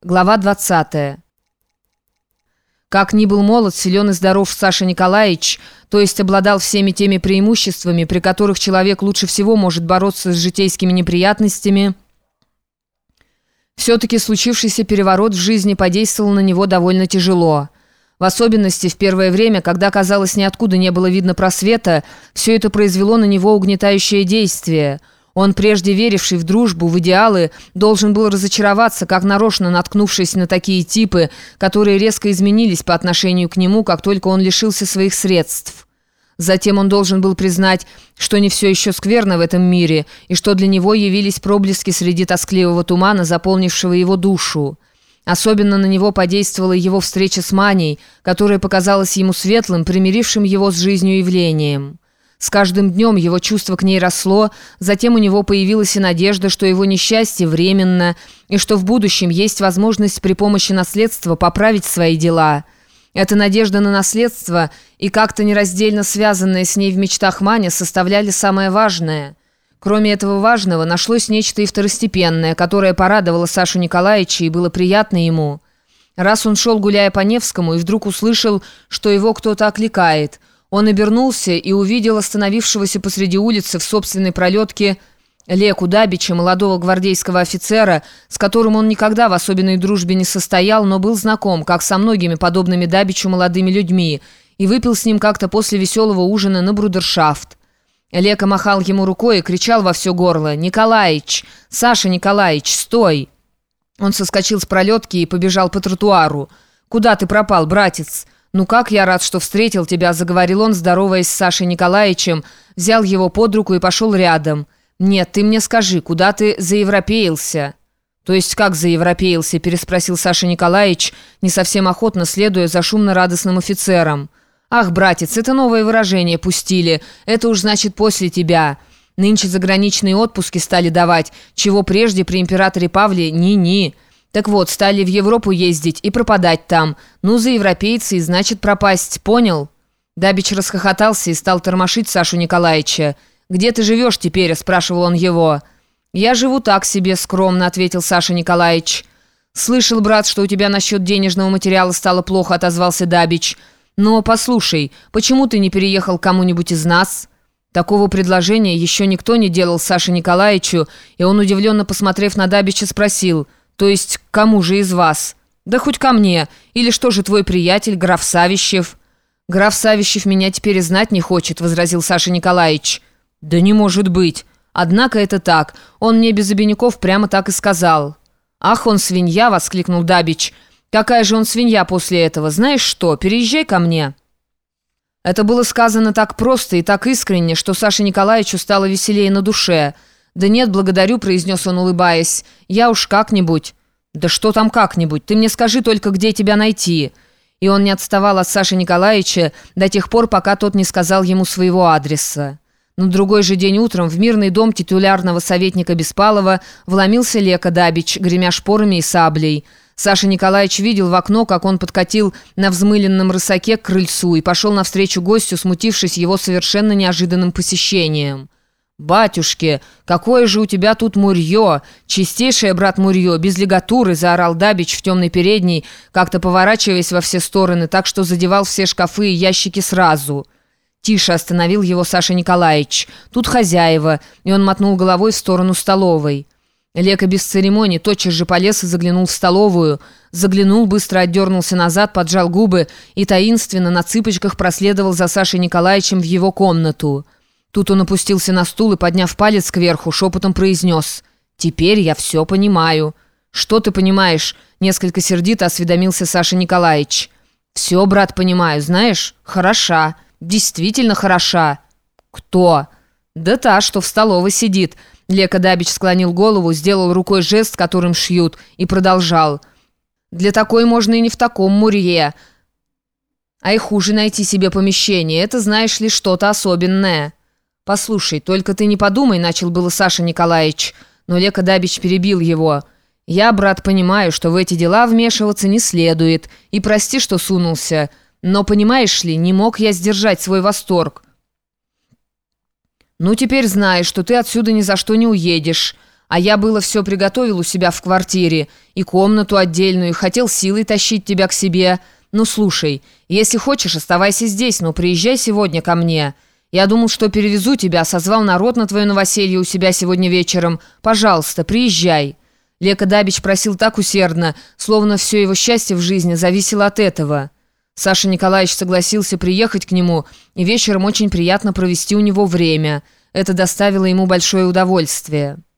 Глава 20. Как ни был молод, силен и здоров Саша Николаевич, то есть обладал всеми теми преимуществами, при которых человек лучше всего может бороться с житейскими неприятностями, все-таки случившийся переворот в жизни подействовал на него довольно тяжело. В особенности в первое время, когда, казалось, ниоткуда не было видно просвета, все это произвело на него угнетающее действие – он, прежде веривший в дружбу, в идеалы, должен был разочароваться, как нарочно наткнувшись на такие типы, которые резко изменились по отношению к нему, как только он лишился своих средств. Затем он должен был признать, что не все еще скверно в этом мире, и что для него явились проблески среди тоскливого тумана, заполнившего его душу. Особенно на него подействовала его встреча с Маней, которая показалась ему светлым, примирившим его с жизнью явлением. С каждым днем его чувство к ней росло, затем у него появилась и надежда, что его несчастье временно, и что в будущем есть возможность при помощи наследства поправить свои дела. Эта надежда на наследство и как-то нераздельно связанная с ней в мечтах Маня составляли самое важное. Кроме этого важного, нашлось нечто и второстепенное, которое порадовало Сашу Николаевича и было приятно ему. Раз он шел, гуляя по Невскому, и вдруг услышал, что его кто-то окликает – он обернулся и увидел остановившегося посреди улицы в собственной пролетке Леку Дабича, молодого гвардейского офицера, с которым он никогда в особенной дружбе не состоял, но был знаком, как со многими подобными Дабичу молодыми людьми, и выпил с ним как-то после веселого ужина на брудершафт. Лека махал ему рукой и кричал во все горло «Николаич! Саша Николаич, стой!» Он соскочил с пролетки и побежал по тротуару. «Куда ты пропал, братец?» «Ну как я рад, что встретил тебя», — заговорил он, здороваясь с Сашей Николаевичем, взял его под руку и пошел рядом. «Нет, ты мне скажи, куда ты заевропеился?» «То есть как заевропеился?» — переспросил Саша Николаевич, не совсем охотно следуя за шумно-радостным офицером. «Ах, братец, это новое выражение пустили. Это уж значит после тебя. Нынче заграничные отпуски стали давать, чего прежде при императоре Павле ни-ни». Так вот, стали в Европу ездить и пропадать там. Ну, за европейцы и значит пропасть, понял?» Дабич расхохотался и стал тормошить Сашу Николаевича. «Где ты живешь теперь?» – спрашивал он его. «Я живу так себе», – скромно ответил Саша Николаевич. «Слышал, брат, что у тебя насчет денежного материала стало плохо», – отозвался Дабич. «Но послушай, почему ты не переехал кому-нибудь из нас?» Такого предложения еще никто не делал Саше Николаевичу, и он, удивленно посмотрев на Дабича, спросил – «То есть кому же из вас?» «Да хоть ко мне. Или что же твой приятель, граф Савищев?» «Граф Савищев меня теперь и знать не хочет», — возразил Саша Николаевич. «Да не может быть. Однако это так. Он мне без обиняков прямо так и сказал». «Ах, он свинья!» — воскликнул Дабич. «Какая же он свинья после этого? Знаешь что, переезжай ко мне». Это было сказано так просто и так искренне, что Саше Николаевичу стало веселее на душе — «Да нет, благодарю», — произнес он, улыбаясь. «Я уж как-нибудь». «Да что там как-нибудь? Ты мне скажи только, где тебя найти». И он не отставал от Саши Николаевича до тех пор, пока тот не сказал ему своего адреса. На другой же день утром в мирный дом титулярного советника Беспалова вломился Лека Дабич, гремя шпорами и саблей. Саша Николаевич видел в окно, как он подкатил на взмыленном рысаке к крыльцу и пошел навстречу гостю, смутившись его совершенно неожиданным посещением. «Батюшки, какое же у тебя тут мурье! Чистейшее, брат, мурье, без лигатуры!» – заорал Дабич в темной передней, как-то поворачиваясь во все стороны, так что задевал все шкафы и ящики сразу. «Тише!» – остановил его Саша Николаевич. «Тут хозяева!» – и он мотнул головой в сторону столовой. Лека без церемоний тотчас же полез и заглянул в столовую. Заглянул, быстро отдернулся назад, поджал губы и таинственно на цыпочках проследовал за Сашей Николаевичем в его комнату. Тут он опустился на стул и, подняв палец кверху, шепотом произнес «Теперь я все понимаю». «Что ты понимаешь?» – несколько сердито осведомился Саша Николаевич. «Все, брат, понимаю. Знаешь, хороша. Действительно хороша». «Кто?» «Да та, что в столовой сидит». Лека Дабич склонил голову, сделал рукой жест, которым шьют, и продолжал. «Для такой можно и не в таком мурье. А и хуже найти себе помещение. Это, знаешь ли, что-то особенное». «Послушай, только ты не подумай», — начал было Саша Николаевич, но Лека Дабич перебил его. «Я, брат, понимаю, что в эти дела вмешиваться не следует, и прости, что сунулся, но, понимаешь ли, не мог я сдержать свой восторг». «Ну, теперь знаешь, что ты отсюда ни за что не уедешь, А я было все приготовил у себя в квартире, и комнату отдельную, и хотел силой тащить тебя к себе. Ну, слушай, если хочешь, оставайся здесь, но приезжай сегодня ко мне. Я думал, что перевезу тебя, созвал народ на твое новоселье у себя сегодня вечером. Пожалуйста, приезжай». Лека Дабич просил так усердно, словно все его счастье в жизни зависело от этого. Саша Николаевич согласился приехать к нему, и вечером очень приятно провести у него время. Это доставило ему большое удовольствие.